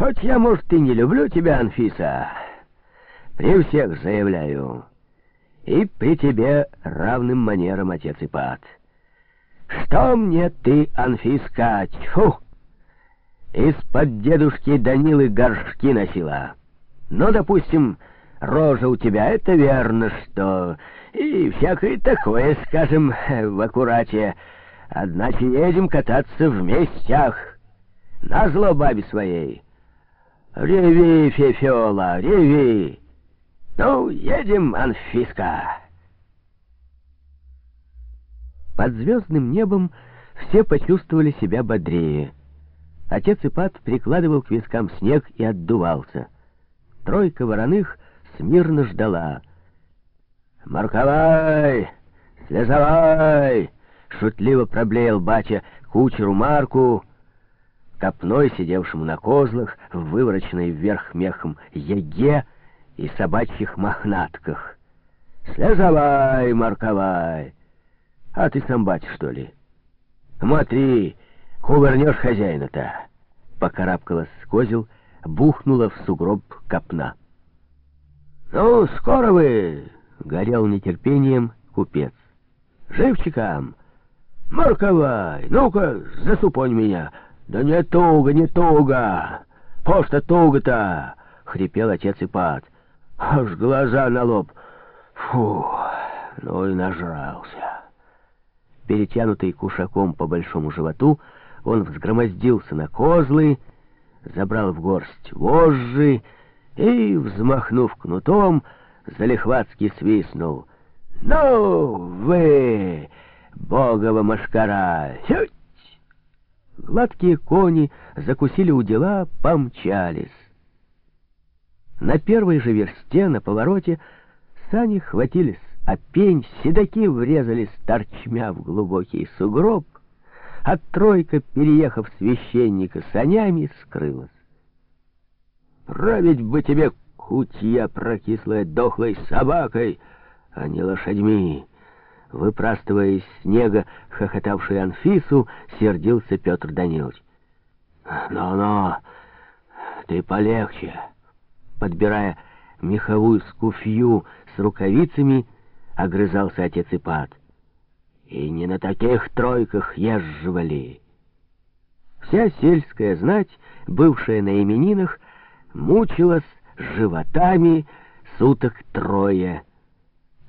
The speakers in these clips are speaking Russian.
Хоть я, может, и не люблю тебя, Анфиса, при всех заявляю, и при тебе равным манерам, отец Ипат. Что мне ты, Анфиска, тьфу, из-под дедушки Данилы горшки носила? Ну, допустим, рожа у тебя, это верно, что... И всякое такое, скажем, в аккурате. Одначе едем кататься в местях. Назло бабе своей. Реви, Фефела, реви. Ну, едем, Анфиска. Под звездным небом все почувствовали себя бодрее. Отец Ипат прикладывал к вискам снег и отдувался. Тройка вороных смирно ждала. «Марковай! Слезавай!» — шутливо проблеял батя кучеру Марку, копной, сидевшему на козлах, в вывороченной вверх мехом яге и собачьих мохнатках. «Слезавай, Марковай! А ты сам батя, что ли? Смотри, кувырнешь хозяина-то!» Покарабкалась с козел, бухнула в сугроб копна. «Ну, скоро вы!» — горел нетерпением купец. «Живчикам! Марковай! Ну-ка, засупонь меня!» «Да не туго, не туго! Пошта туго-то!» — хрипел отец Ипат. «Аж глаза на лоб! Фу! Ну и нажрался!» Перетянутый кушаком по большому животу, он взгромоздился на козлы, забрал в горсть вожжи и, взмахнув кнутом, залихватски свистнул. «Ну вы, богова машкара! Хють!» Гладкие кони закусили у дела, помчались. На первой же версте, на повороте, сани хватились, а пень, седаки врезались торчмя в глубокий сугроб, а тройка, переехав священника санями, скрылась. «Править бы тебе кутья прокислая дохлой собакой, а не лошадьми!» Выпрастывая из снега хохотавшую Анфису, сердился Петр Данилович. «Ну-ну, ты полегче!» Подбирая меховую скуфью с рукавицами, огрызался отец Ипат. «И не на таких тройках езживали!» Вся сельская знать, бывшая на именинах, мучилась животами суток трое.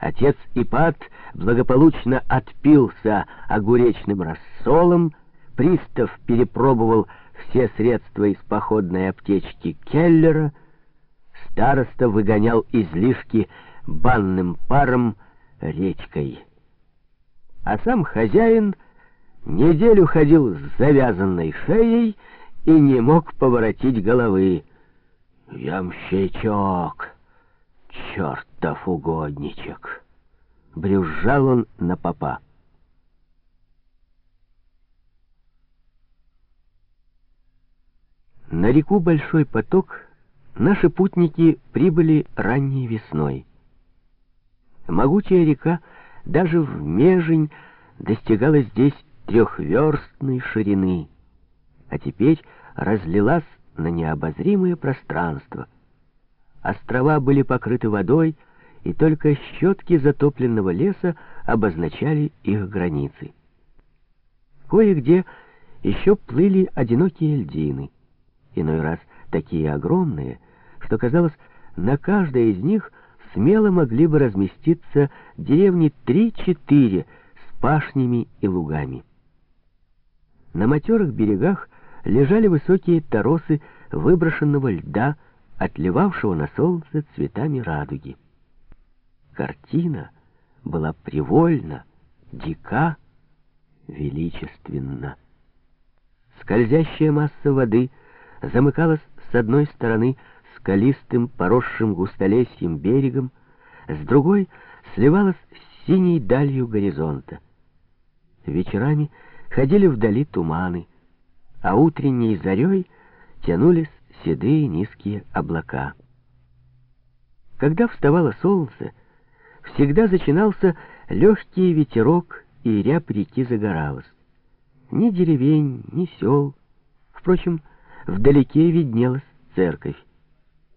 Отец Ипат благополучно отпился огуречным рассолом, пристав перепробовал все средства из походной аптечки Келлера, староста выгонял излишки банным паром речкой. А сам хозяин неделю ходил с завязанной шеей и не мог поворотить головы. «Ямщичок!» «Чертов угодничек!» — брюзжал он на попа. На реку Большой поток наши путники прибыли ранней весной. Могучая река даже в межень достигала здесь трехверстной ширины, а теперь разлилась на необозримое пространство — Острова были покрыты водой, и только щетки затопленного леса обозначали их границы. Кое-где еще плыли одинокие льдины, иной раз такие огромные, что, казалось, на каждой из них смело могли бы разместиться деревни три-четыре с пашнями и лугами. На матерых берегах лежали высокие торосы выброшенного льда, отливавшего на солнце цветами радуги. Картина была привольна, дика, величественна. Скользящая масса воды замыкалась с одной стороны скалистым, поросшим густолесьем берегом, с другой сливалась с синей далью горизонта. Вечерами ходили вдали туманы, а утренней зарей тянулись седые низкие облака. Когда вставало солнце, всегда начинался легкий ветерок, и рябь реки загоралась. Ни деревень, ни сел. Впрочем, вдалеке виднелась церковь.